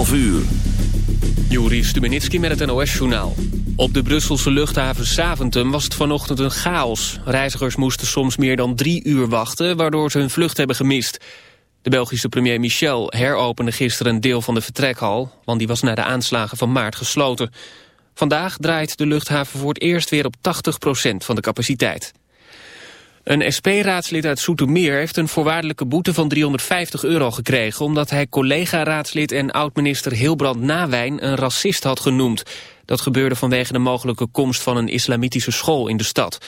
11 uur. Juri Stubenitski met het NOS-journaal. Op de Brusselse luchthaven Saventem was het vanochtend een chaos. Reizigers moesten soms meer dan drie uur wachten... waardoor ze hun vlucht hebben gemist. De Belgische premier Michel heropende gisteren een deel van de vertrekhal... want die was na de aanslagen van maart gesloten. Vandaag draait de luchthaven voor het eerst weer op 80% van de capaciteit. Een SP-raadslid uit Soetermeer heeft een voorwaardelijke boete van 350 euro gekregen... omdat hij collega-raadslid en oud-minister Hilbrand Nawijn een racist had genoemd. Dat gebeurde vanwege de mogelijke komst van een islamitische school in de stad.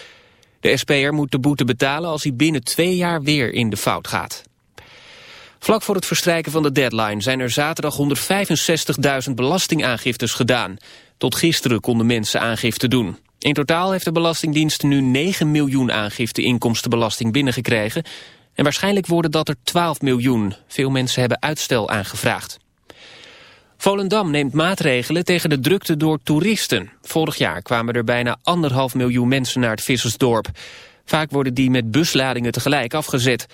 De SP'er moet de boete betalen als hij binnen twee jaar weer in de fout gaat. Vlak voor het verstrijken van de deadline zijn er zaterdag 165.000 belastingaangiftes gedaan. Tot gisteren konden mensen aangifte doen. In totaal heeft de Belastingdienst nu 9 miljoen aangifte inkomstenbelasting binnengekregen. En waarschijnlijk worden dat er 12 miljoen. Veel mensen hebben uitstel aangevraagd. Volendam neemt maatregelen tegen de drukte door toeristen. Vorig jaar kwamen er bijna anderhalf miljoen mensen naar het Vissersdorp. Vaak worden die met busladingen tegelijk afgezet.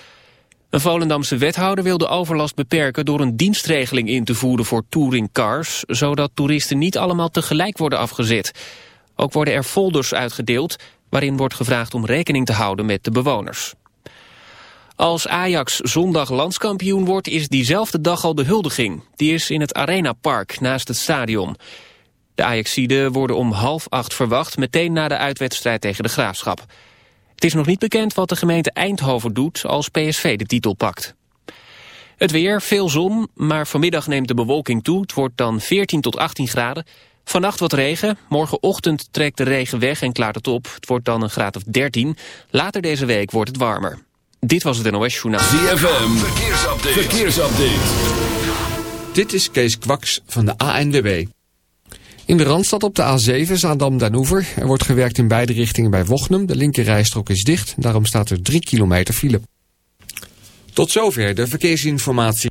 Een Volendamse wethouder wil de overlast beperken door een dienstregeling in te voeren voor touringcars, zodat toeristen niet allemaal tegelijk worden afgezet. Ook worden er folders uitgedeeld waarin wordt gevraagd om rekening te houden met de bewoners. Als Ajax zondag landskampioen wordt is diezelfde dag al de huldiging. Die is in het Arena Park naast het stadion. De Ajaxiden worden om half acht verwacht meteen na de uitwedstrijd tegen de Graafschap. Het is nog niet bekend wat de gemeente Eindhoven doet als PSV de titel pakt. Het weer, veel zon, maar vanmiddag neemt de bewolking toe. Het wordt dan 14 tot 18 graden. Vannacht wat regen. Morgenochtend trekt de regen weg en klaart het op. Het wordt dan een graad of 13. Later deze week wordt het warmer. Dit was het NOS Journaal. ZFM, verkeersupdate. verkeersupdate. Dit is Kees Kwaks van de ANWB. In de Randstad op de A7, Zaandam-Danoever. Er wordt gewerkt in beide richtingen bij Wochnum. De linkerrijstrook is dicht, daarom staat er 3 kilometer file. Tot zover de verkeersinformatie.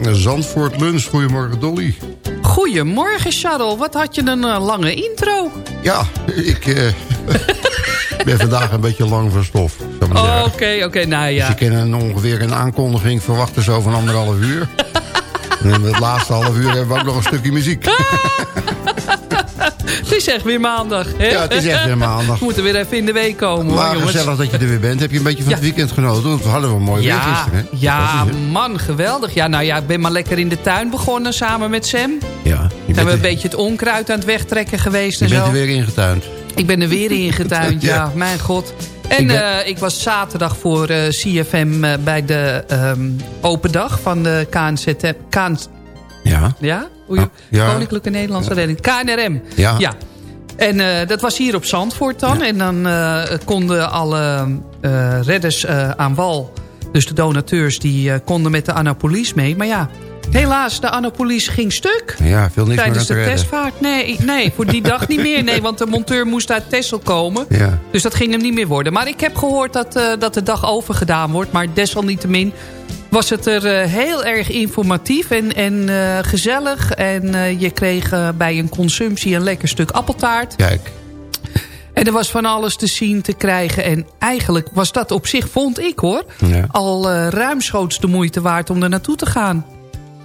Zandvoort Lunch. Goedemorgen Dolly. Goedemorgen, Charles. Wat had je een eh, lange intro? Ja, ik eh, ben vandaag een beetje lang van stof. ik Oh. Oké, oké, nou Dus ja. je kan een, ongeveer een aankondiging verwachten zo van anderhalf uur. En in het laatste half uur hebben we ook nog een stukje muziek. Het is echt weer maandag. Hè? Ja, het is echt weer maandag. We moeten weer even in de week komen. hoor, Maar jongens. gezellig dat je er weer bent. Heb je een beetje van het Ja. weekend genoten? Want we hadden wel mooi weer Ja, gisteren. hè? ja man, geweldig. Ja, nou ja, ik ben maar lekker in de tuin begonnen samen met Sam. Ja, je Zijn we bent, een beetje het onkruid aan het wegtrekken geweest je en bent zo. er weer ingetuind. Ik ben er weer ingetuind, ja. Ja. mijn god. En Ik ben- ik was zaterdag voor eh, CFM eh, bij de ehm, open dag van de KNZT. KN, Ja. ja? Je- Ah, ja. Koninklijke Nederlandse Redding. KNRM. Ja. ja. En eh, dat was hier op Zandvoort dan. En dan eh, konden alle eh, redders aan wal, dus de donateurs, die konden met de Annapolis mee. Maar ja, helaas, de Annapolis ging stuk. Ja, veel niks Tijdens de testvaart? Nee, nee, voor die dag niet meer. Nee, want de monteur moest uit Texel komen. Ja. Dus dat ging hem niet meer worden. Maar ik heb gehoord dat, eh, dat de dag overgedaan wordt. Maar desalniettemin was het er eh, heel erg informatief en, en eh, gezellig. En je kreeg bij een consumptie een lekker stuk appeltaart. Kijk. En er was van alles te zien, te krijgen. En eigenlijk was dat op zich, vond ik hoor... Ja. al eh, ruimschoots de moeite waard om er naartoe te gaan.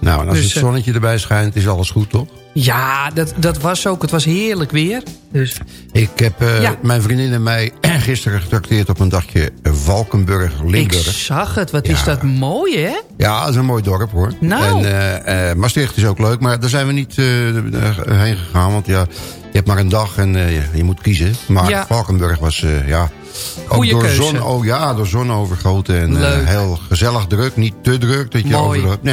Nou, en als Dus, het eh, zonnetje erbij schijnt, is alles goed, toch? Ja, dat, dat was ook. Het was heerlijk weer. Dus Ik heb eh, Ja. mijn vriendin en mij gisteren getrakteerd op een dagje Valkenburg, ik Limburg. zag het. Wat Ja. is dat mooi, hè? Ja, dat is een mooi dorp hoor. Nou. En eh, Maastricht is ook leuk, maar daar zijn we niet heen gegaan. Want ja, je hebt maar een dag en je, moet kiezen. Maar Ja. Valkenburg was ja, ook Goeie door keuze. zon, oh, ja, door zon overgoten. En heel gezellig druk, niet te druk dat je Mooi. overloopt.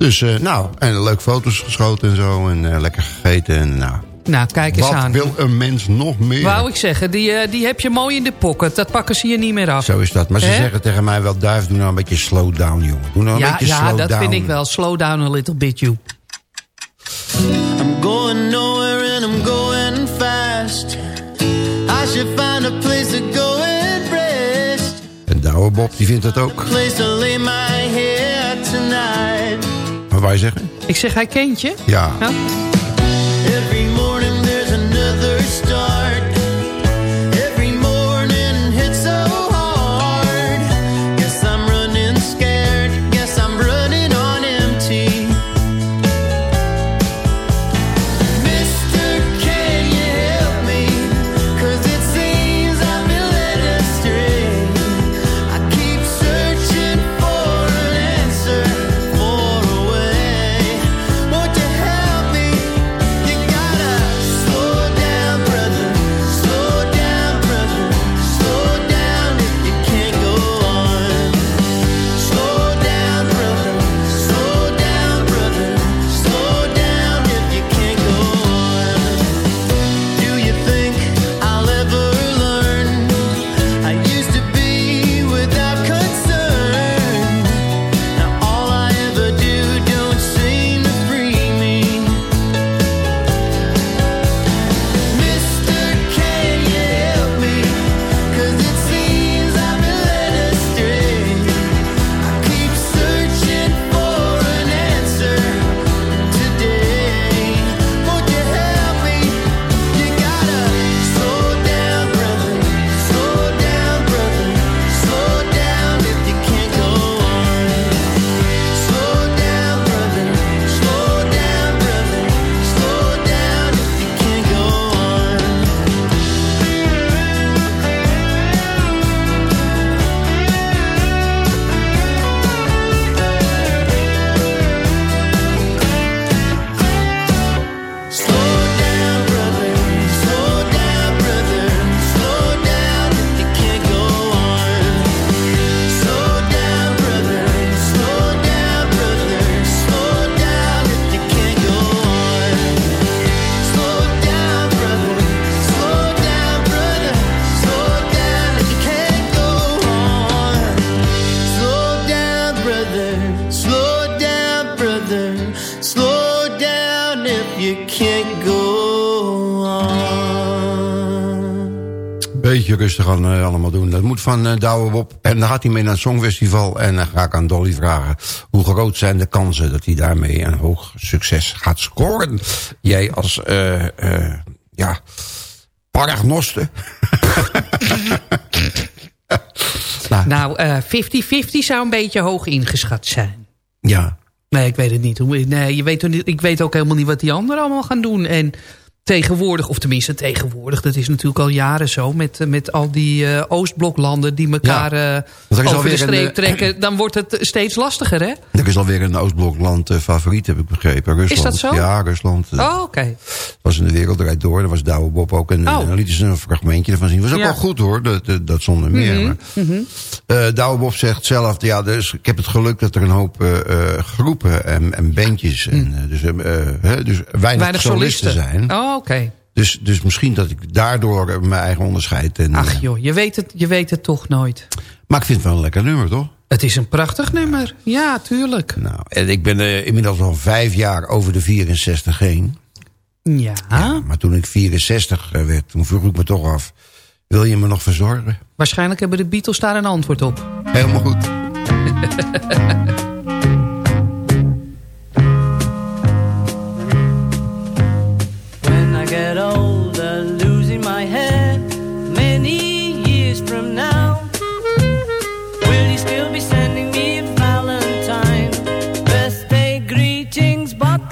Dus eh, nou, en leuk foto's geschoten en zo. En eh, lekker gegeten. En, nou, Nou, kijk eens wat aan. wil een mens nog meer? Wou ik zeggen, die, eh, die heb je mooi in de pocket. Dat pakken ze je niet meer af. Zo is dat. Maar ze zeggen tegen mij wel, Duif, doe nou een beetje slow down, jongen. Doe nou een ja, beetje ja slow dat down. vind ik wel. Slow down a little bit, you. I'm going nowhere and I'm going fast. I should find a place to go and rest. En Douwe Bob, die vindt dat ook. Place to lay my head. Wat wij zeggen? Ik zeg, hij kent je? Ja. Ja. Every morning there's another start. Beetje rustig aan eh, allemaal doen. Dat moet van uh, Douwe Bob. En dan gaat hij mee naar het Songfestival. En dan ga ik aan Dolly vragen... hoe groot zijn de kansen dat hij daarmee een hoog succes gaat scoren? Jij als, eh ja, paragnoste. nou, Nou, eh, 50-50 zou een beetje hoog ingeschat zijn. ja. Nee, ik weet het niet. Nee, je weet, ik weet ook helemaal niet wat die anderen allemaal gaan doen. En tegenwoordig, of tenminste tegenwoordig... dat is natuurlijk al jaren zo... met, eh, met al die eh, Oostbloklanden die elkaar Ja, eh, er is over de streep een, trekken... dan wordt het steeds lastiger, hè? Er is alweer een Oostblokland favoriet, heb ik begrepen. Rusland. dat zo? Ja, Rusland. eh, Oh, oké. was in de wereld draait door. Daar was Douwe Bob ook. En, Oh. en dan lieten ze een fragmentje ervan zien. Was ook Ja. wel goed hoor, dat, dat, dat zonder meer. Mhm, maar, mhm. Douwe Bob zegt zelf, ja, dus, ik heb het geluk dat er een hoop groepen en, en bandjes, en, eh, dus, hè, dus weinig, Weinig solisten, solisten. zijn. Oh, oké. Dus, dus misschien dat ik daardoor eh, mijn eigen onderscheid. En, Ach eh, joh, je weet, het, je weet het toch nooit. maar ik vind het wel een lekker nummer, toch? Het is een prachtig nummer. Ja, tuurlijk. Nou, en ik ben eh, inmiddels al vijf jaar over de 64 heen. Ja. Maar toen ik 64 werd, toen vroeg ik me toch af... wil je me nog verzorgen? Waarschijnlijk hebben de Beatles daar een antwoord op. Helemaal goed.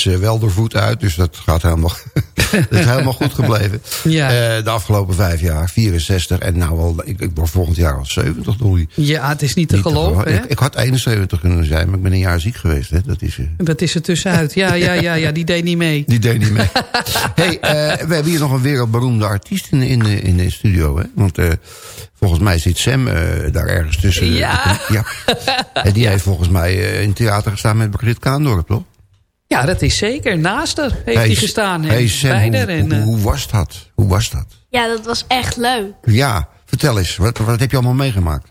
steeds eh, wel door voet uit, dus dat gaat helemaal, dat is helemaal goed gebleven. Ja. Eh, de afgelopen vijf jaar, 64 en nou al, ik, ik word volgend jaar al 70, Dolly. Ja, het is niet te Niet geloven? Ik, ik had 71 kunnen zijn, maar ik ben een jaar ziek geweest. Hè? Dat is, eh, Dat is er tussenuit. Ja, ja, ja, ja, die deed niet mee. die deed niet mee. hey, we hebben hier nog een wereldberoemde artiest in, in, de, in de studio. Hè? Want volgens mij zit Sam daar ergens tussen. Ja. ja. En die heeft volgens mij in theater gestaan met Margriet Kaandorp, toch? Ja, dat is zeker. Naast haar heeft hij gestaan. Hey en Sam, bij hoe, en, hoe, eh, hoe was dat? Hoe was dat? Ja, dat was echt leuk. Ja, vertel eens. Wat, wat heb je allemaal meegemaakt?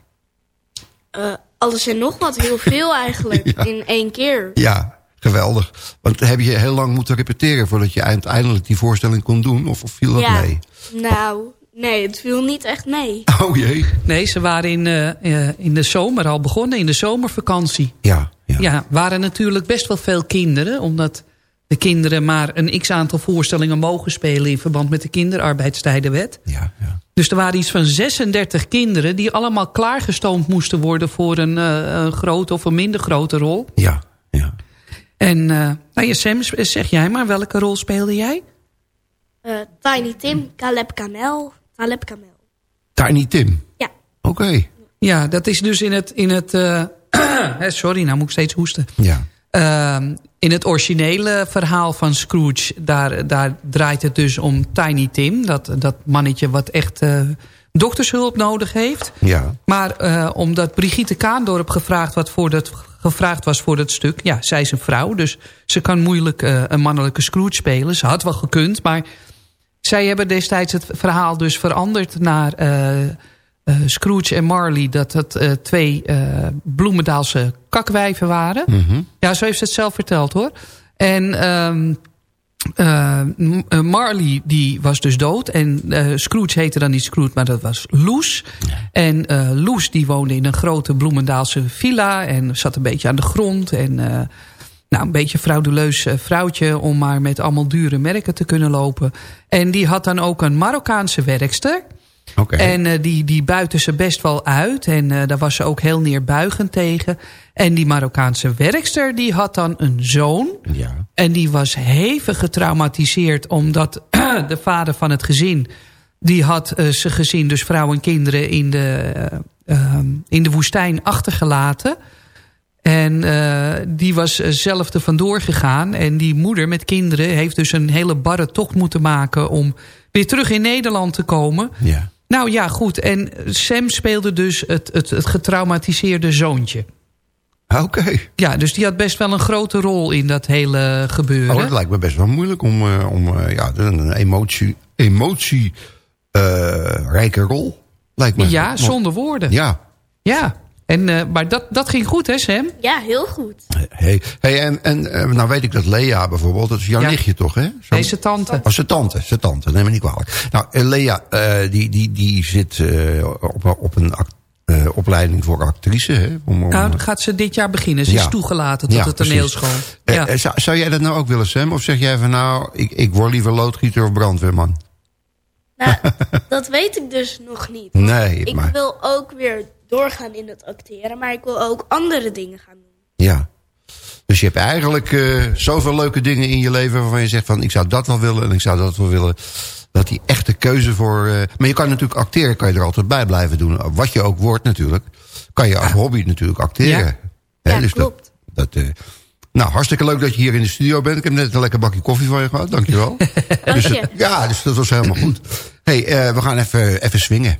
Eh, alles en nog wat, heel veel eigenlijk, Ja. in één keer. Ja, geweldig. Want heb je heel lang moeten repeteren... voordat je uiteindelijk die voorstelling kon doen? Of, of viel dat ja, mee? nou, nee, het viel niet echt mee. Oh jee. Nee, ze waren in, eh, eh, in de zomer al begonnen, in de zomervakantie. Ja, ja. Ja, waren natuurlijk best wel veel kinderen. Omdat de kinderen maar een x-aantal voorstellingen mogen spelen... in verband met de kinderarbeidstijdenwet. ja, ja. Dus er waren iets van 36 kinderen... die allemaal klaargestoomd moesten worden... voor een, eh, een grote of een minder grote rol. Ja, ja. En eh nou ja, Sam, zeg jij maar, welke rol speelde jij? Eh, Tiny Tim, Caleb Kamel, Caleb Kamel. Tiny Tim. Ja. Oké. Ja, dat is dus in het... In het eh, sorry, nou moet ik steeds hoesten. Ja. Ehm, in het originele verhaal van Scrooge... daar, daar draait het dus om Tiny Tim. Dat, dat mannetje wat echt eh, doktershulp nodig heeft. Ja. Maar eh, omdat Brigitte Kaandorp gevraagd, wat voor dat, gevraagd was voor dat stuk... ja, zij is een vrouw, dus ze kan moeilijk eh, een mannelijke Scrooge spelen. Ze had wel gekund, maar zij hebben destijds het verhaal dus veranderd... naar Scrooge en Marley, dat het eh, twee eh, Bloemendaalse kakwijven waren. Mhm. Ja, zo heeft ze het zelf verteld hoor. En... ehm, eh, eh, Marley die was dus dood. En eh, Scrooge heette dan niet Scrooge, maar dat was Loes. En eh Loes die woonde in een grote Bloemendaalse villa. En zat een beetje aan de grond. En eh, nou, een beetje frauduleus eh, vrouwtje... om maar met allemaal dure merken te kunnen lopen. En die had dan ook een Marokkaanse werkster... En eh, die, die buiten ze best wel uit. En eh, daar was ze ook heel neerbuigend tegen. En die Marokkaanse werkster die had dan een zoon. Ja. En die was hevig getraumatiseerd omdat de vader van het gezin... die had eh, zijn gezin, dus vrouw en kinderen, in de, eh, ehm, in de woestijn achtergelaten. En die was zelf er vandoor gegaan. En die moeder met kinderen heeft dus een hele barre tocht moeten maken... om weer terug in Nederland te komen. Ja. Nou ja, goed. En Sam speelde dus het, het, het getraumatiseerde zoontje. Oké. Ja, dus die had best wel een grote rol in dat hele gebeuren. Oh, dat lijkt me best wel moeilijk om, eh, om eh, ja, een emotie, emotie eh, rol. Lijkt me. ja, zonder woorden. Ja. Ja. En, eh, maar dat, dat ging goed, hè Sam? Ja, heel goed. Hey, hey, en, en eh, nou weet ik dat Lea bijvoorbeeld, dat is jouw Ja. nichtje toch, hè? Zo- Deze tante. Oh, zijn tante, zijn tante, neem me niet kwalijk. Nou, eh, Lea, eh, die, die, die zit eh, op, op een eh, opleiding voor actrice, hè? Om, om- Nou, gaat ze dit jaar beginnen. Ze Ja. is toegelaten tot Ja, de toneelschool. Ja. zou, zou jij dat nou ook willen, Sam? Of zeg jij van nou, ik, ik word liever loodgieter of brandweerman? Nou, dat weet ik dus nog niet. Nee, Ik maar wil ook weer doorgaan in het acteren, maar ik wil ook andere dingen gaan doen. ja. Dus je hebt eigenlijk eh, zoveel leuke dingen in je leven waarvan je zegt van ik zou dat wel willen en ik zou dat wel willen. Dat die echte keuze voor... eh, maar je kan natuurlijk acteren, kan je er altijd bij blijven doen. Wat je ook wordt natuurlijk. Kan je als hobby natuurlijk acteren. Ja. Dus klopt. Dat, dat, eh, nou, hartstikke leuk dat je hier in de studio bent. Ik heb net een lekker bakje koffie van je gehad. Dankjewel. dus, je. ja, dus dat was helemaal goed. hey, eh, we gaan even, even swingen.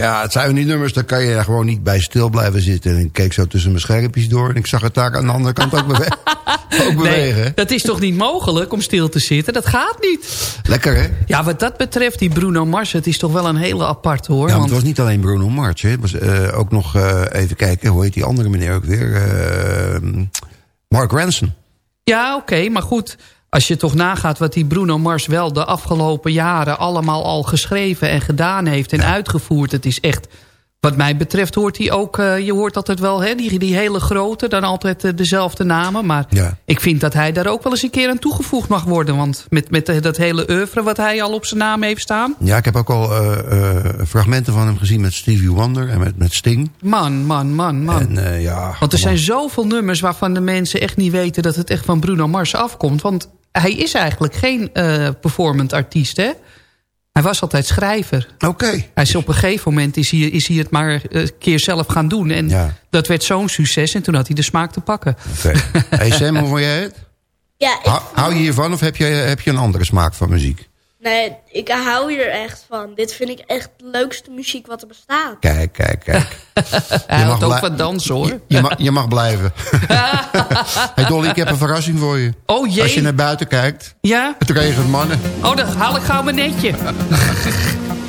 Ja, het zijn van die nummers, daar kan je er gewoon niet bij stil blijven zitten. En ik keek zo tussen mijn schermpjes door en ik zag het daar aan de andere kant ook, bewe ook bewegen. Nee, dat is toch niet mogelijk om stil te zitten? Dat gaat niet. Lekker, hè? Ja, wat dat betreft, die Bruno Mars, het is toch wel een hele aparte hoor. Ja, want- het was niet alleen Bruno Mars. Hè. Het was eh, ook nog, eh, even kijken, hoe heet die andere meneer ook weer? Eh, Mark Ranson. Ja, oké, maar goed. Als je toch nagaat wat die Bruno Mars wel de afgelopen jaren allemaal al geschreven en gedaan heeft en uitgevoerd. Het is echt, wat mij betreft hoort hij ook, eh, je hoort altijd wel, hè, die, die hele grote, dan altijd eh, dezelfde namen. Maar Ja. ik vind dat hij daar ook wel eens een keer aan toegevoegd mag worden. Want met, met eh, dat hele oeuvre wat hij al op zijn naam heeft staan. Ja, ik heb ook al fragmenten van hem gezien met Stevie Wonder en met, met Sting. Man, man, man, man. En ja, Want er zijn zoveel nummers waarvan de mensen echt niet weten dat het echt van Bruno Mars afkomt. Want hij is eigenlijk geen performant artiest, hè? Hij was altijd schrijver. Oké. Hij is op een gegeven moment is hij, is hij het maar eh, een keer zelf gaan doen. En Ja. dat werd zo'n succes en toen had hij de smaak te pakken. Oké. Hey Sam, hoe vond jij het? Ja, ik, Hou, hou je hiervan of heb je, heb je een andere smaak van muziek? Nee, ik hou hier echt van. Dit vind ik echt de leukste muziek wat er bestaat. Kijk, kijk, kijk. Hij mag houdt ook van dansen, hoor. Je, je, mag, je mag blijven. hey Dolly, ik heb een verrassing voor je. Oh jee. Als je naar buiten kijkt, Ja? het regent mannen. Oh, dan haal ik gauw mijn netje.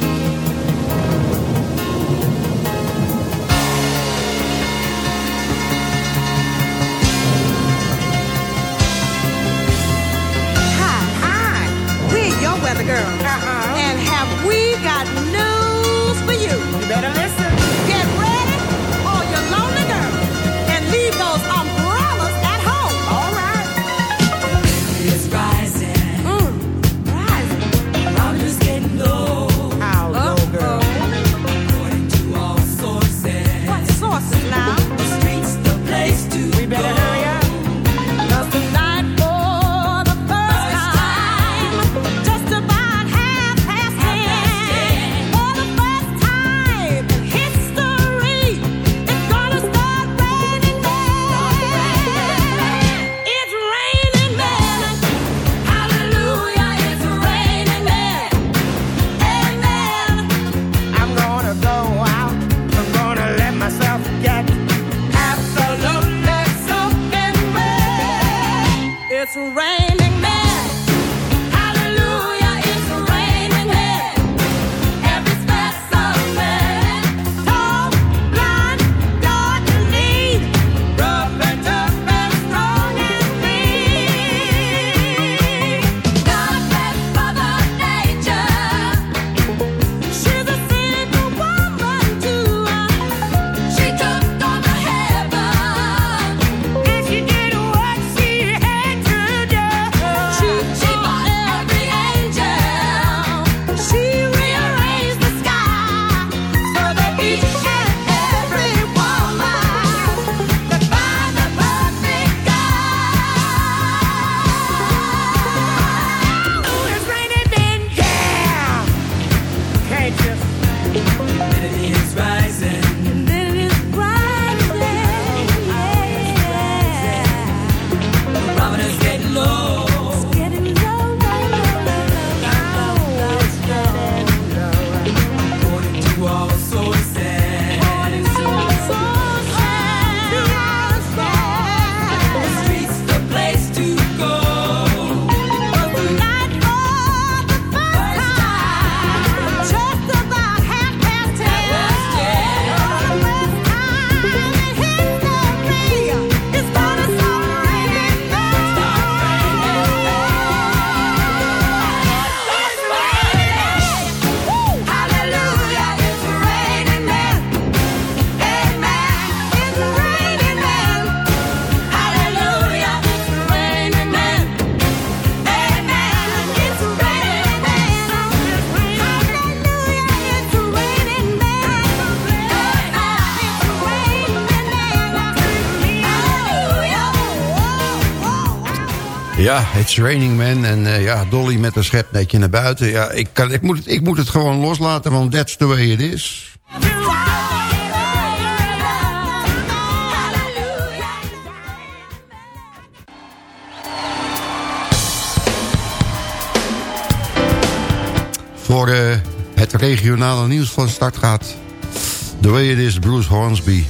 Ja, It's Raining Man en eh, ja, Dolly met een schepnetje naar buiten. Ja, ik, kan, ik, moet het, ik moet het gewoon loslaten, want that's the way it is. Voor eh, het regionale nieuws van start gaat... The Way It Is, Bruce Hornsby.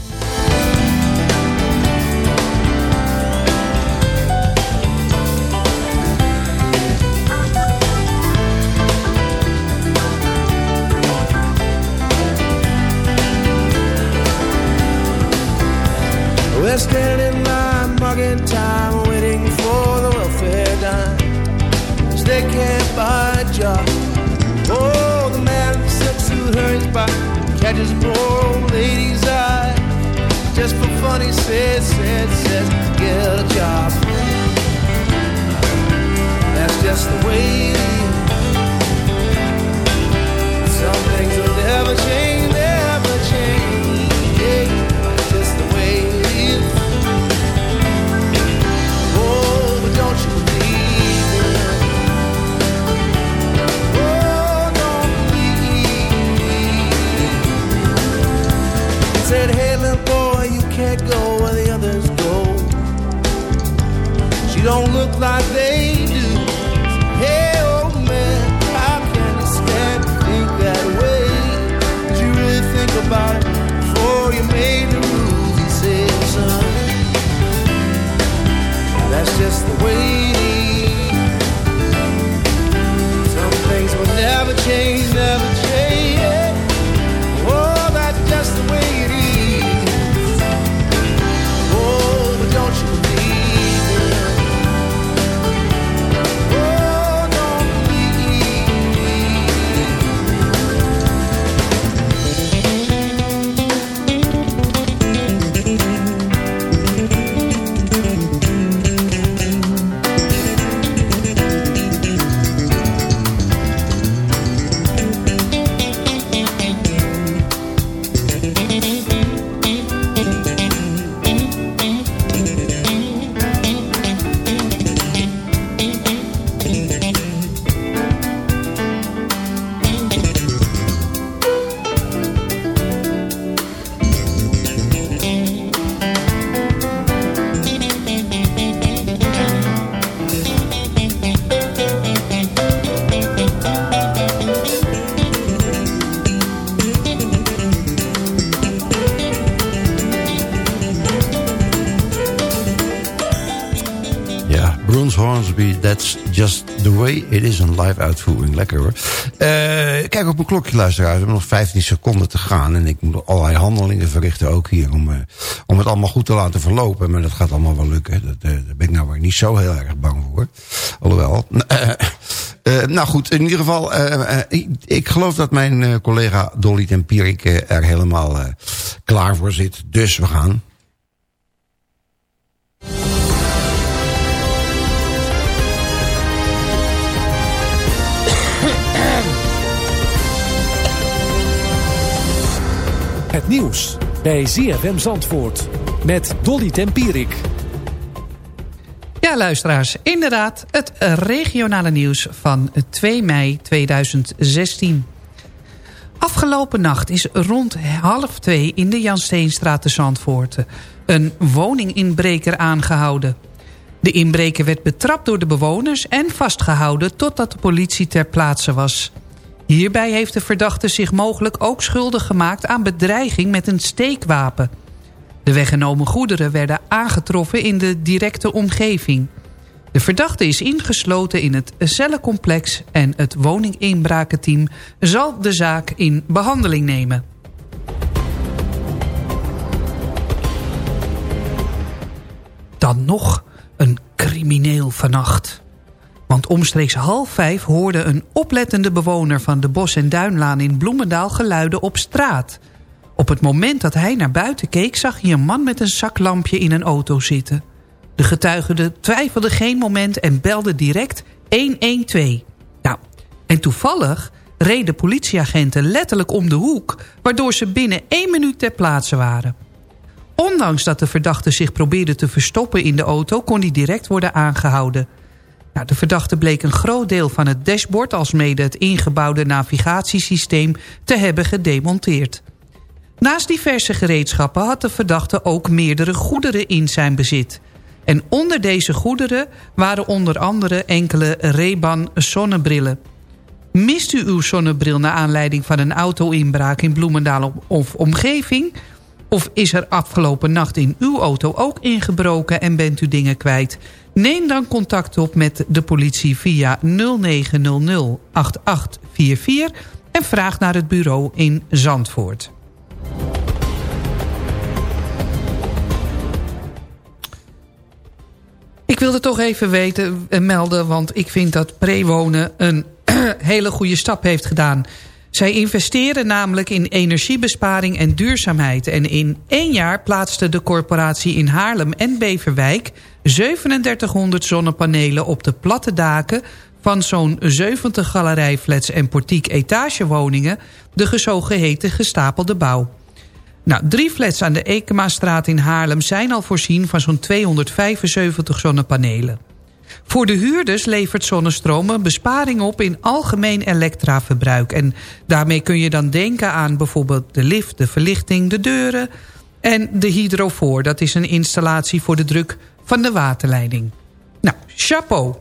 Don't look like they do. Hey, old man, how can you stand to think that way? Did you really think about it before you made the move? He said, son, that's just the way Eh, kijk op mijn klokje luisteraars, we hebben nog 15 seconden te gaan. En ik moet allerlei handelingen verrichten ook hier om, eh, om het allemaal goed te laten verlopen. Maar dat gaat allemaal wel lukken. Dat, eh, daar ben ik nou niet zo heel erg bang voor. Alhoewel. Nou goed, in ieder geval, ik, ik geloof dat mijn collega Dolly Tempierik er helemaal klaar voor zit. Dus we gaan. Het nieuws bij ZFM Zandvoort met Dolly Tempierik. Ja, luisteraars, inderdaad het regionale nieuws van 2 mei 2016. Afgelopen nacht is rond half twee in de Jan Steenstraat te Zandvoort... een woninginbreker aangehouden. De inbreker werd betrapt door de bewoners en vastgehouden... totdat de politie ter plaatse was. Hierbij heeft de verdachte zich mogelijk ook schuldig gemaakt... aan bedreiging met een steekwapen... De weggenomen goederen werden aangetroffen in de directe omgeving. De verdachte is ingesloten in het cellencomplex... en het woninginbrakenteam zal de zaak in behandeling nemen. Dan nog een crimineel vannacht. Want omstreeks half vijf hoorde een oplettende bewoner... van de Bos- en Duinlaan in Bloemendaal geluiden op straat... Op het moment dat hij naar buiten keek... zag hij een man met een zaklampje in een auto zitten. De getuige twijfelde geen moment en belde direct 112. Nou, en toevallig reden politieagenten letterlijk om de hoek... waardoor ze binnen één minuut ter plaatse waren. Ondanks dat de verdachte zich probeerde te verstoppen in de auto... kon hij direct worden aangehouden. Nou, de verdachte bleek een groot deel van het dashboard... alsmede het ingebouwde navigatiesysteem te hebben gedemonteerd. Naast diverse gereedschappen had de verdachte ook meerdere goederen in zijn bezit. En onder deze goederen waren onder andere enkele Ray-Ban zonnebrillen. Mist u uw zonnebril naar aanleiding van een auto-inbraak in Bloemendaal of omgeving? Of is er afgelopen nacht in uw auto ook ingebroken en bent u dingen kwijt? Neem dan contact op met de politie via 0900 8844 en vraag naar het bureau in Zandvoort. Ik wilde toch even weten, eh, melden, want ik vind dat Prewonen een hele goede stap heeft gedaan. Zij investeren namelijk in energiebesparing en duurzaamheid. En in één jaar plaatste de corporatie in Haarlem en Beverwijk... 3700 zonnepanelen op de platte daken van zo'n 70 galerijflats en portiek etagewoningen... de zogeheten gestapelde bouw. Nou, drie flats aan de Ekemastraat in Haarlem zijn al voorzien van zo'n 275 zonnepanelen. Voor de huurders levert zonnestroom een besparing op in algemeen elektraverbruik. En daarmee kun je dan denken aan bijvoorbeeld de lift, de verlichting, de deuren... en de hydrofoor, dat is een installatie voor de druk van de waterleiding. Nou, chapeau.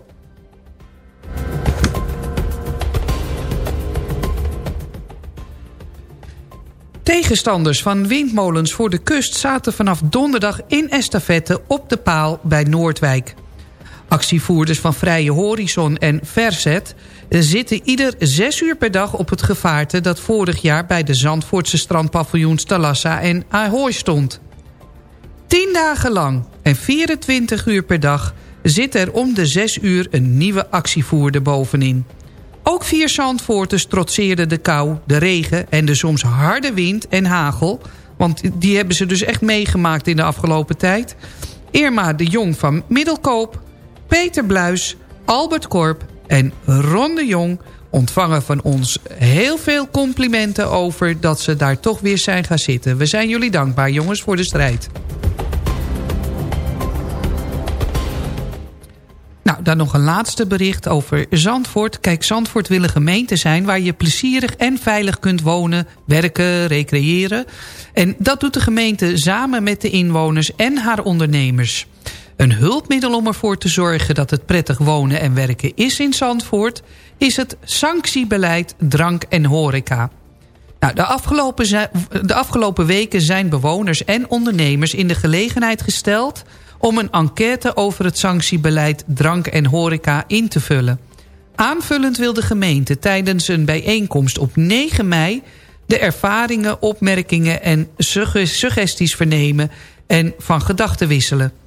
Tegenstanders van windmolens voor de kust zaten vanaf donderdag in estafette op de paal bij Noordwijk. Actievoerders van Vrije Horizon en Verzet zitten ieder zes uur per dag op het gevaarte... dat vorig jaar bij de Zandvoortse strandpaviljoens Talassa en Ahoy stond. Tien dagen lang en 24 uur per dag zit er om de zes uur een nieuwe actievoerder bovenin. Ook vier Zandvoorters trotseerden de kou, de regen en de soms harde wind en hagel... want die hebben ze dus echt meegemaakt in de afgelopen tijd. Irma de Jong van Middelkoop, Peter Bluis, Albert Korp en Ron de Jong... ontvangen van ons heel veel complimenten over dat ze daar toch weer zijn gaan zitten. We zijn jullie dankbaar jongens voor de strijd. Nou, dan nog een laatste bericht over Zandvoort. Kijk, Zandvoort wil een gemeente zijn waar je plezierig en veilig kunt wonen, werken, recreëren. En dat doet de gemeente samen met de inwoners en haar ondernemers. Een hulpmiddel om ervoor te zorgen dat het prettig wonen en werken is in Zandvoort... is het sanctiebeleid drank en horeca. Nou, de, afgelopen, de afgelopen weken zijn bewoners en ondernemers in de gelegenheid gesteld om een enquête over het sanctiebeleid drank en horeca in te vullen. Aanvullend wil de gemeente tijdens een bijeenkomst op 9 mei... de ervaringen, opmerkingen en sugge- suggesties vernemen en van gedachten wisselen.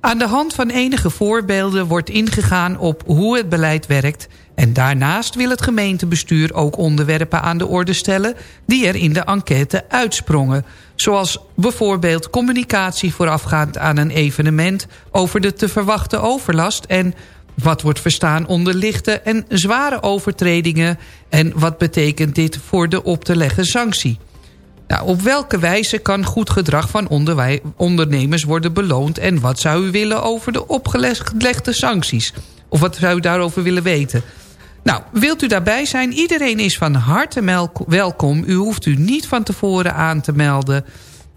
Aan de hand van enige voorbeelden wordt ingegaan op hoe het beleid werkt... en daarnaast wil het gemeentebestuur ook onderwerpen aan de orde stellen... die er in de enquête uitsprongen. Zoals bijvoorbeeld communicatie voorafgaand aan een evenement... over de te verwachten overlast en wat wordt verstaan onder lichte en zware overtredingen... en wat betekent dit voor de op te leggen sanctie. Nou, op welke wijze kan goed gedrag van ondernemers worden beloond... en wat zou u willen over de opgelegde sancties? Of wat zou u daarover willen weten? Nou, wilt u daarbij zijn? Iedereen is van harte welkom. U hoeft u niet van tevoren aan te melden.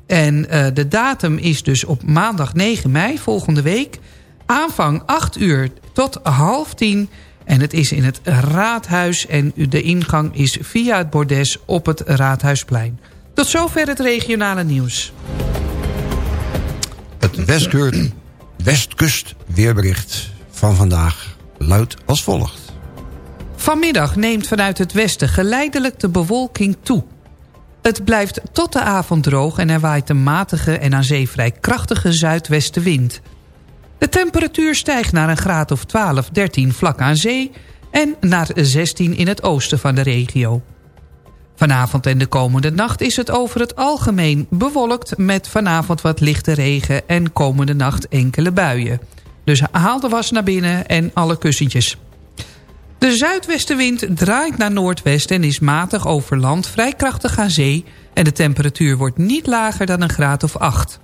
En eh, de datum is dus op maandag 9 mei, volgende week. Aanvang 8 uur tot half 10. En het is in het raadhuis. En de ingang is via het bordes op het raadhuisplein. Tot zover het regionale nieuws. Het Westkust, Westkust weerbericht van vandaag luidt als volgt. Vanmiddag neemt vanuit het westen geleidelijk de bewolking toe. Het blijft tot de avond droog en er waait een matige en aan zee vrij krachtige zuidwestenwind. De temperatuur stijgt naar een graad of 12, 13 vlak aan zee... en naar 16 in het oosten van de regio. Vanavond en de komende nacht is het over het algemeen bewolkt... met vanavond wat lichte regen en komende nacht enkele buien. Dus haal de was naar binnen en alle kussentjes. De zuidwestenwind draait naar noordwest en is matig over land... vrij krachtig aan zee en de temperatuur wordt niet lager dan een graad of 8.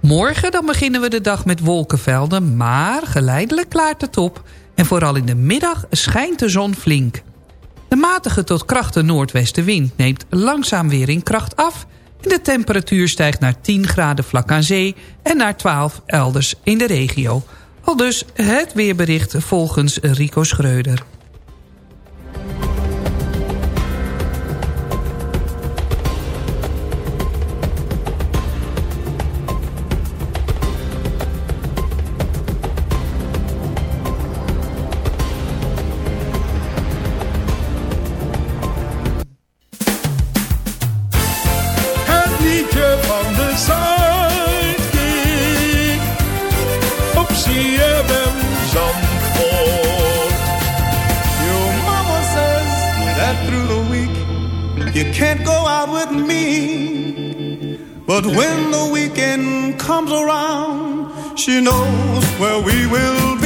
Morgen dan beginnen we de dag met wolkenvelden, maar geleidelijk klaart het op. En vooral in de middag schijnt de zon flink. De matige tot krachte noordwestenwind neemt langzaam weer in kracht af... en de temperatuur stijgt naar 10 graden vlak aan zee... en naar 12 elders in de regio. Al dus het weerbericht volgens Rico Schreuder. Through the week you can't go out with me. But when the weekend comes around, she knows where we will be.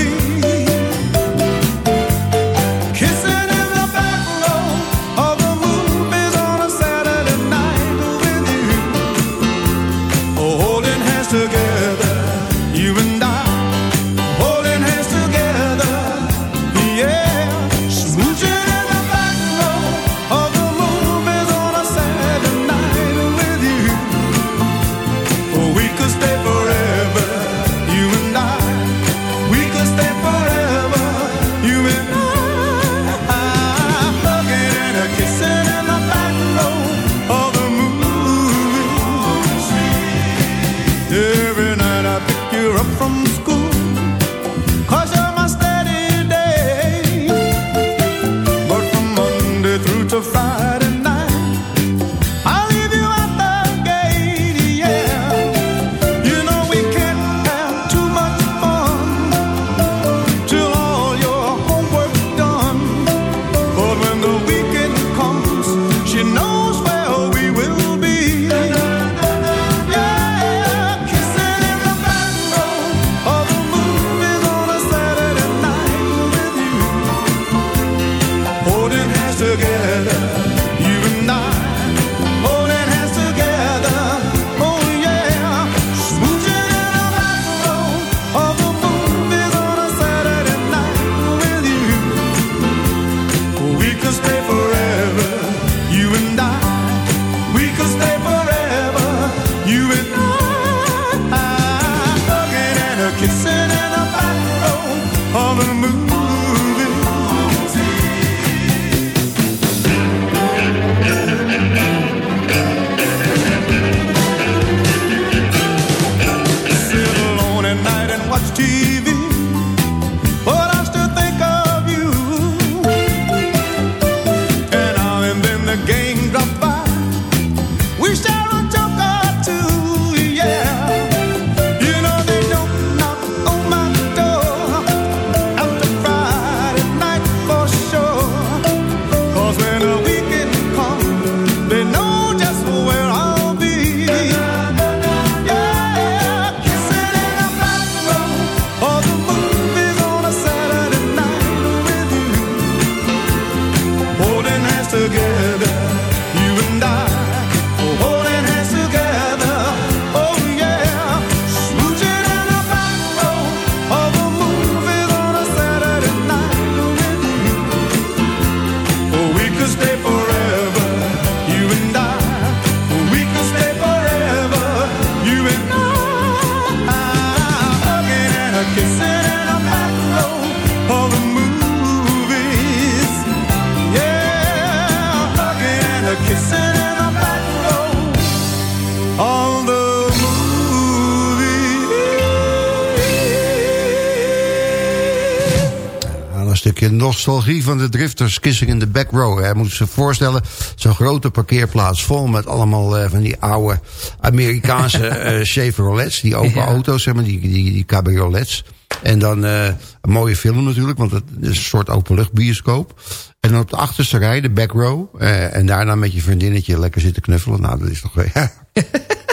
Nostalgie van de drifters Kissing in the Back Row. Hij moet zich voorstellen, zo'n grote parkeerplaats vol met allemaal eh, van die oude Amerikaanse eh Chevrolets. Die open auto's, zeg maar, die, die, die cabriolets. En dan eh, een mooie film natuurlijk, want het is een soort openluchtbioscoop. En dan op de achterste rij, de back row. en daarna met je vriendinnetje lekker zitten knuffelen. Nou, dat is toch...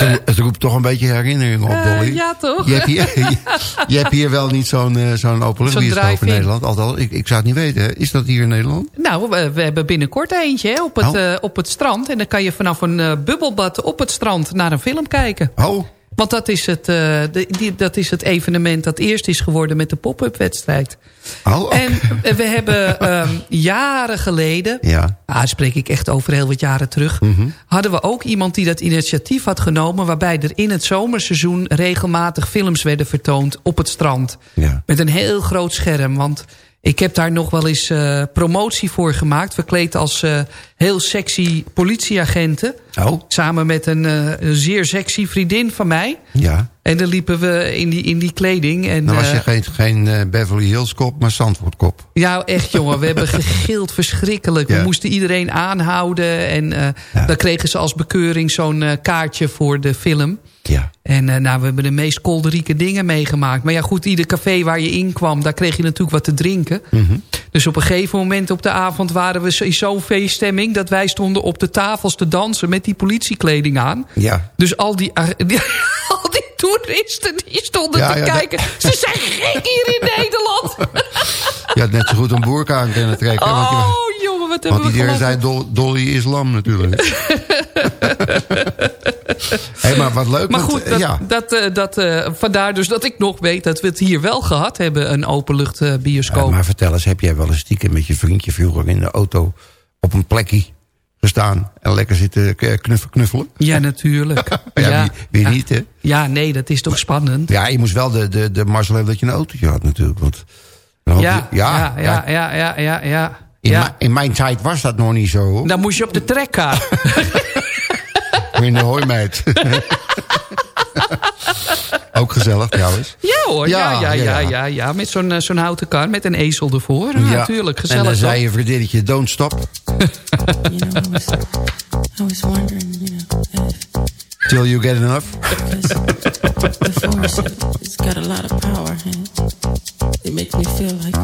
eh, het, roept toch een beetje herinneringen op, Eh, Dolly. ja, toch? Je hebt hier, je, je hebt hier wel niet zo'n eh, zo'n openluchtbioscoop in. Nederland. Althans, ik, ik zou het niet weten. Is dat hier in Nederland? Nou, we, we hebben binnenkort eentje hè, op, het, Oh. op het strand. En dan kan je vanaf een bubbelbad op het strand naar een film kijken. Oh. Want dat is, het, eh, de, die, dat is het evenement dat eerst is geworden met de pop-up wedstrijd. Oh. En eh, we hebben ehm, jaren geleden... Ja. Ah, spreek ik echt over heel wat jaren terug... Mhm. hadden we ook iemand die dat initiatief had genomen... waarbij er in het zomerseizoen regelmatig films werden vertoond op het strand. Ja. Met een heel groot scherm. Want ik heb daar nog wel eens eh, promotie voor gemaakt. Verkleed als eh, heel sexy politieagenten. Oh. Samen met een, eh, een zeer sexy vriendin van mij. Ja. En dan liepen we in die, in die kleding. En, Dan was je geen, geen Beverly Hills kop, maar Zandvoort kop. ja, echt jongen. We hebben gegild verschrikkelijk. We moesten iedereen aanhouden. En dan kregen ze als bekeuring zo'n kaartje voor de film. Ja. En eh, nou, we hebben de meest kolderieke dingen meegemaakt. Maar ja, goed, ieder café waar je in kwam... daar kreeg je natuurlijk wat te drinken. Mhm. Dus op een gegeven moment op de avond waren we in zo'n feeststemming... dat wij stonden op de tafels te dansen met die politiekleding aan. Ja. Dus al die, die- al die toeristen die stonden Ja, te ja, dat- kijken. Ze zijn gek hier in Nederland. Je had net zo goed een boerka aan kunnen trekken. want je- Oh, jongen, wat hebben Want we iedereen zei Dol- Dolly Islam natuurlijk. Hé, maar wat leuk. Maar goed, eh, dat, ja. dat, eh, dat, eh, vandaar dus dat ik nog weet dat we het hier wel gehad hebben. Een openlucht eh, bioscoop. Maar vertel eens, heb jij wel eens stiekem met je vriendje vroeger in de auto op een plekje gestaan en lekker zitten k- knuff- knuffelen? Ja, natuurlijk. Ja, wie, wie ja. niet, hè? Ja, nee, dat is toch spannend. Ja, je moest wel de, de, de mazzel hebben dat je een autootje had natuurlijk. Want, Ja, ja, ja, ja, ja, ja, ja. In, ja. mijn- in mijn tijd was dat nog niet zo. hoor. Dan moest je op de trekka. In de hooimeid. Ook gezellig trouwens. Ja hoor, ja, ja, ja, ja, ja. ja, Met zo'n eh, zo'n houten kar, met een ezel ervoor. Ja, natuurlijk, En gezellig. dan zei je vriendinnetje, don't stop You know, I was, I was wondering, you know, if till you get enough. the force, it, it's got a lot of power, and it makes me feel like,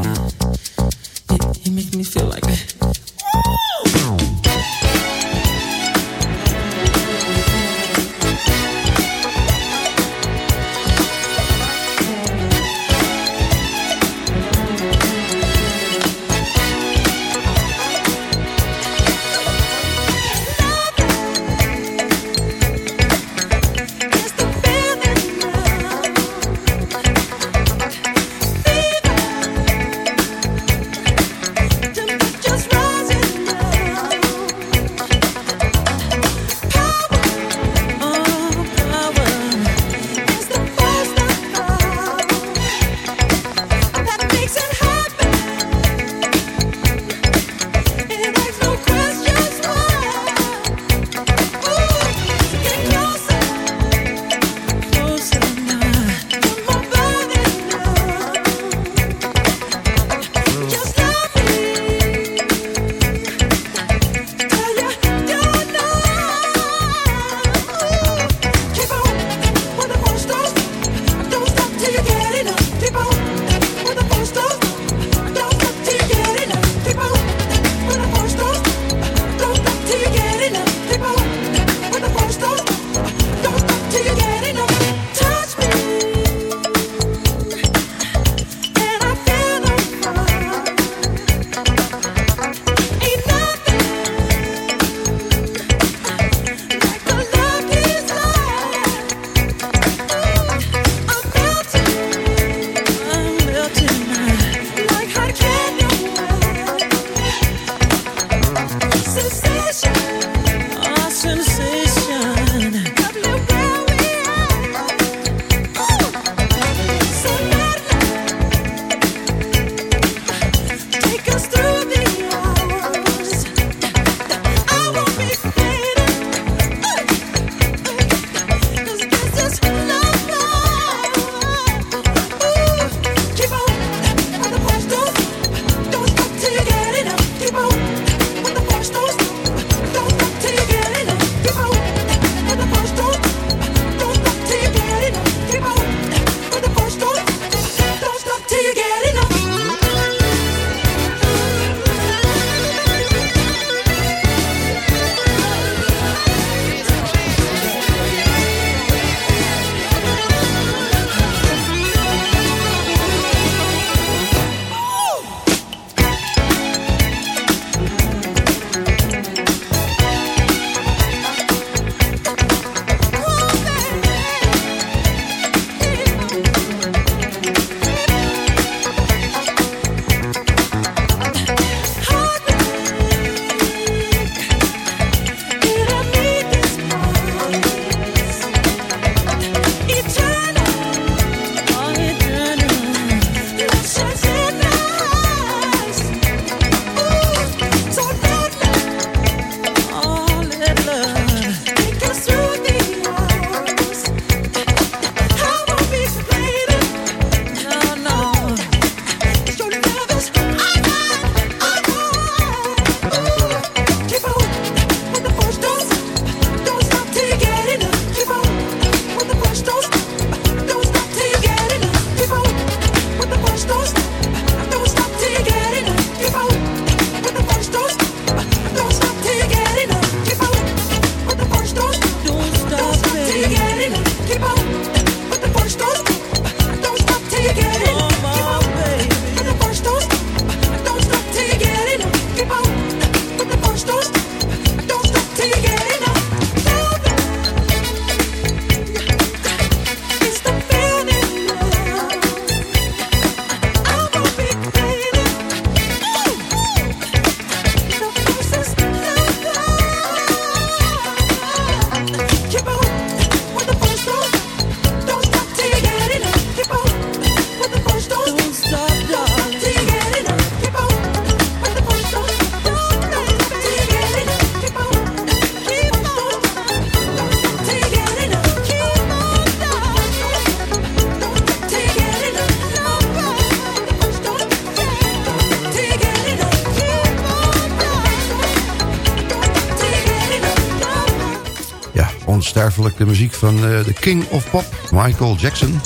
King of Pop, Michael Jackson.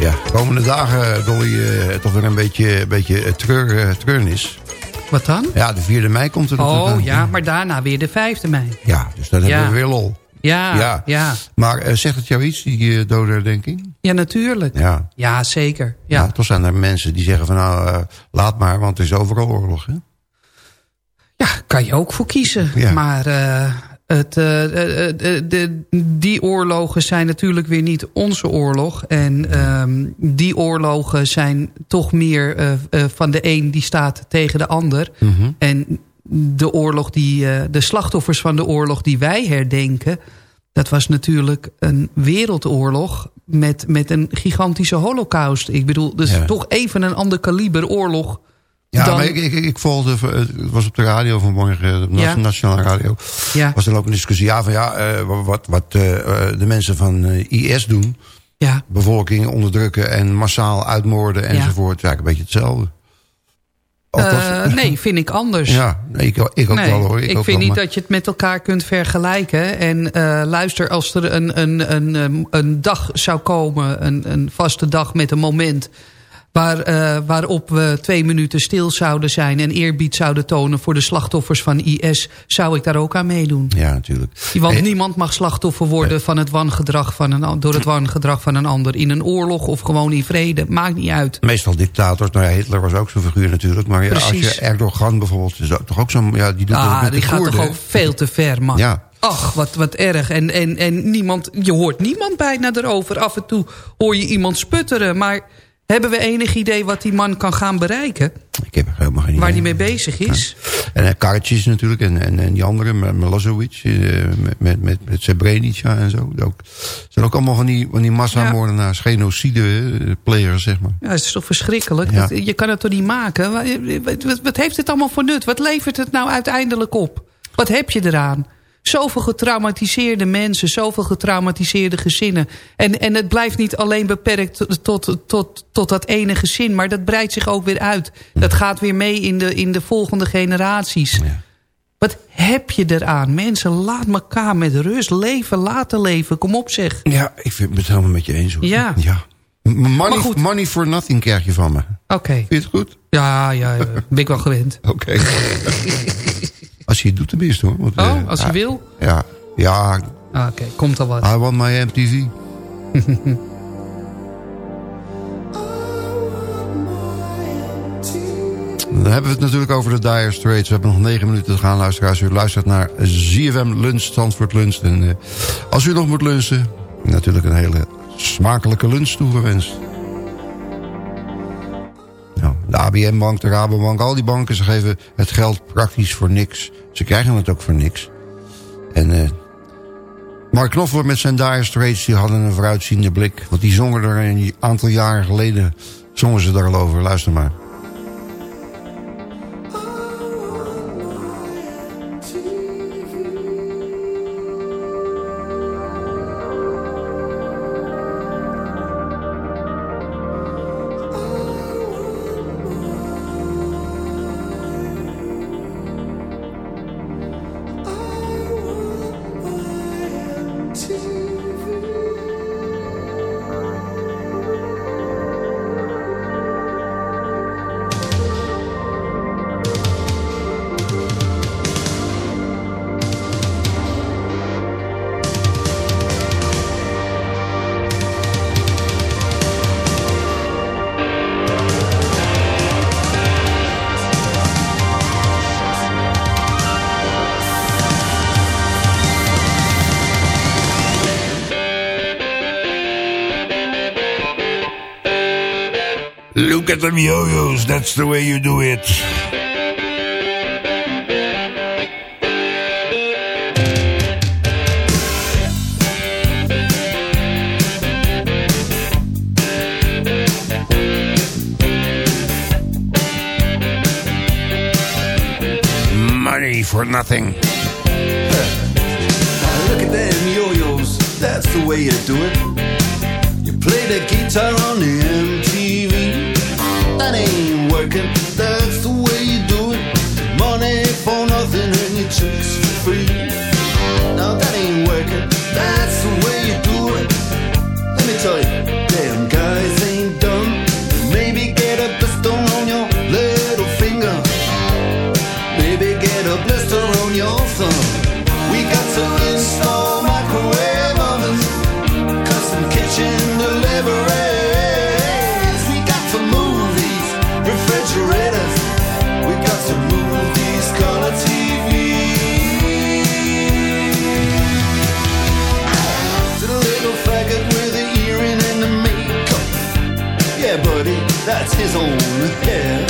Ja, komende dagen, Dolly, eh, toch weer een beetje, beetje eh, treur, treurnis. Wat dan? Ja, de 4e mei komt er Oh aan. ja, maar daarna weer de 5e mei. Ja, dus dan Ja. hebben we weer lol. Ja, ja. ja. Maar zegt het jou iets, die uh, dodenherdenking? natuurlijk. Ja. Ja, zeker. Ja. Ja. toch zijn er mensen die zeggen van nou, eh, laat maar, want er is overal oorlog. Hè? ja, kan je ook voor kiezen. Ja. Maar eh, het, eh, de, die oorlogen zijn natuurlijk weer niet onze oorlog. En ehm, die oorlogen zijn toch meer van de een die staat tegen de ander. Mhm. En de oorlog die, de slachtoffers van de oorlog die wij herdenken... dat was natuurlijk een wereldoorlog met, met een gigantische holocaust. Ik bedoel, dus Ja. toch even een ander kaliber oorlog... Ja, dan- maar ik, ik, ik volgde, eh, het was op de radio vanmorgen, op de Ja. nationale radio. Ja. Was er ook een discussie, ja, van ja, eh, wat, wat eh, eh, de mensen van eh, IS doen. Ja. Bevolking onderdrukken en massaal uitmoorden enzovoort. Ja, een beetje hetzelfde. Althans- Eh, nee, vind ik anders. Ja, ik, ik ook Nee, wel hoor. Ik, ook vind wel, niet maar- dat je het met elkaar kunt vergelijken. En eh, luister, als er een, een, een, een, een dag zou komen, een, een vaste dag met een moment... Waar, eh, waarop we twee minuten stil zouden zijn... en eerbied zouden tonen voor de slachtoffers van IS... zou ik daar ook aan meedoen. Ja, natuurlijk. Want niemand mag slachtoffer worden van het wangedrag van een, door het wangedrag van een ander. In een oorlog of gewoon in vrede. Maakt niet uit. Meestal dictators. Nou ja, Hitler was ook zo'n figuur natuurlijk. Maar ja, als je Erdogan bijvoorbeeld... is ook toch ook zo'n... Ja, die doet Ah, met die gaat Koerden, toch ook veel te ver, man. Ja. Ach, wat, wat erg. En, en, en niemand, je hoort niemand bijna erover. Af en toe hoor je iemand sputteren. Maar hebben we enig idee wat die man kan gaan bereiken? Ik heb helemaal geen idee. Waar hij mee bezig is? En uh, Karadzic natuurlijk. En, en, en die andere, Milosevic. eh, met, met, met, met Srebrenica en zo. Ook, zijn ook allemaal van die, van die massamoordenaars. Genocide eh, plegers, zeg maar. Ja, het is toch verschrikkelijk? Ja. Dat- je kan het toch niet maken? Wat, wat- wat- wat heeft het allemaal voor nut? Wat levert het nou uiteindelijk op? Wat heb je eraan? Zoveel getraumatiseerde mensen, zoveel getraumatiseerde gezinnen. En, en het blijft niet alleen beperkt tot, tot, tot, dat ene gezin... maar dat breidt zich ook weer uit. Dat gaat weer mee in de, in de volgende generaties. Wat heb je eraan? Mensen, laat elkaar met rust leven, laten leven. Kom op zeg. Ja, ik vind het helemaal met je eens. Hoor. Ja. ja. Money, money for nothing krijg je van me. Oké. Vind je het goed? Ja, ja, ja, ben ik wel gewend. Oké. Als je het doet tenminste hoor. Want, Oh, eh, als je wil? Ja, ja. Ah, Oké, komt al wat. I want my MTV. Dan hebben we het natuurlijk over de Dire Straits. We hebben nog negen minuten te gaan, luisteraars. U luistert naar ZFM Lunch, Stanford Lunch. En eh, als u nog moet lunchen, natuurlijk een hele smakelijke lunch toegewenst. De ABN-bank, de Rabobank, al die banken, ze geven het geld praktisch voor niks. Ze krijgen het ook voor niks. En eh Mark Knopfler met zijn Dire Straits, die hadden een vooruitziende blik. Want die zongen er een aantal jaren geleden, zongen ze er al over. Luister maar. At them yo-yos, that's the way you do it. Money for nothing. Look at them yo-yos, that's the way you do it. You play the guitar on the MTV. That ain't working. That's the way you do it. Money for nothing and your chicks for free. Now that ain't working. That's the way you do it. Let me tell you, his own hair.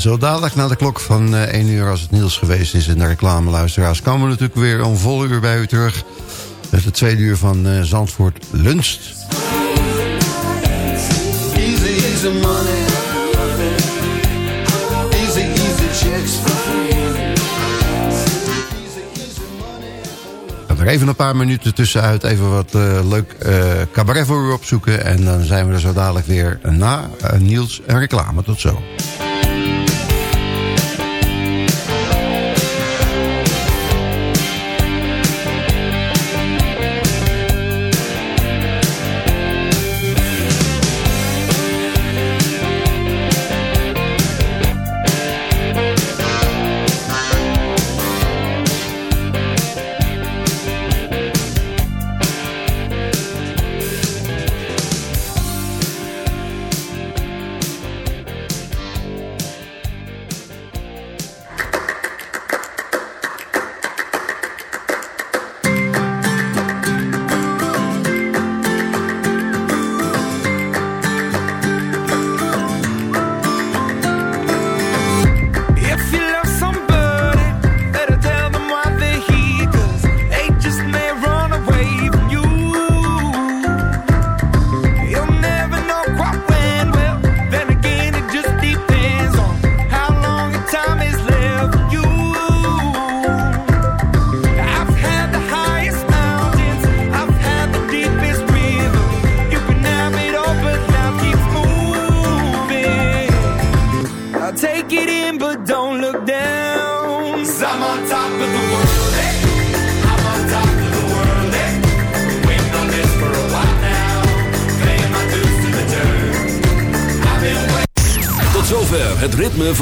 Zo dadelijk na de klok van eh 1 uur als het Niels geweest is... en de reclameluisteraars komen we natuurlijk weer een vol uur bij u terug... met het tweede uur van eh, Zandvoort Lunst. Easy, easy money. Easy, easy chicks for free. Ik ga er even een paar minuten tussenuit even wat eh, leuk eh, cabaret voor u opzoeken... en dan zijn we er zo dadelijk weer na eh, Niels en reclame. Tot zo.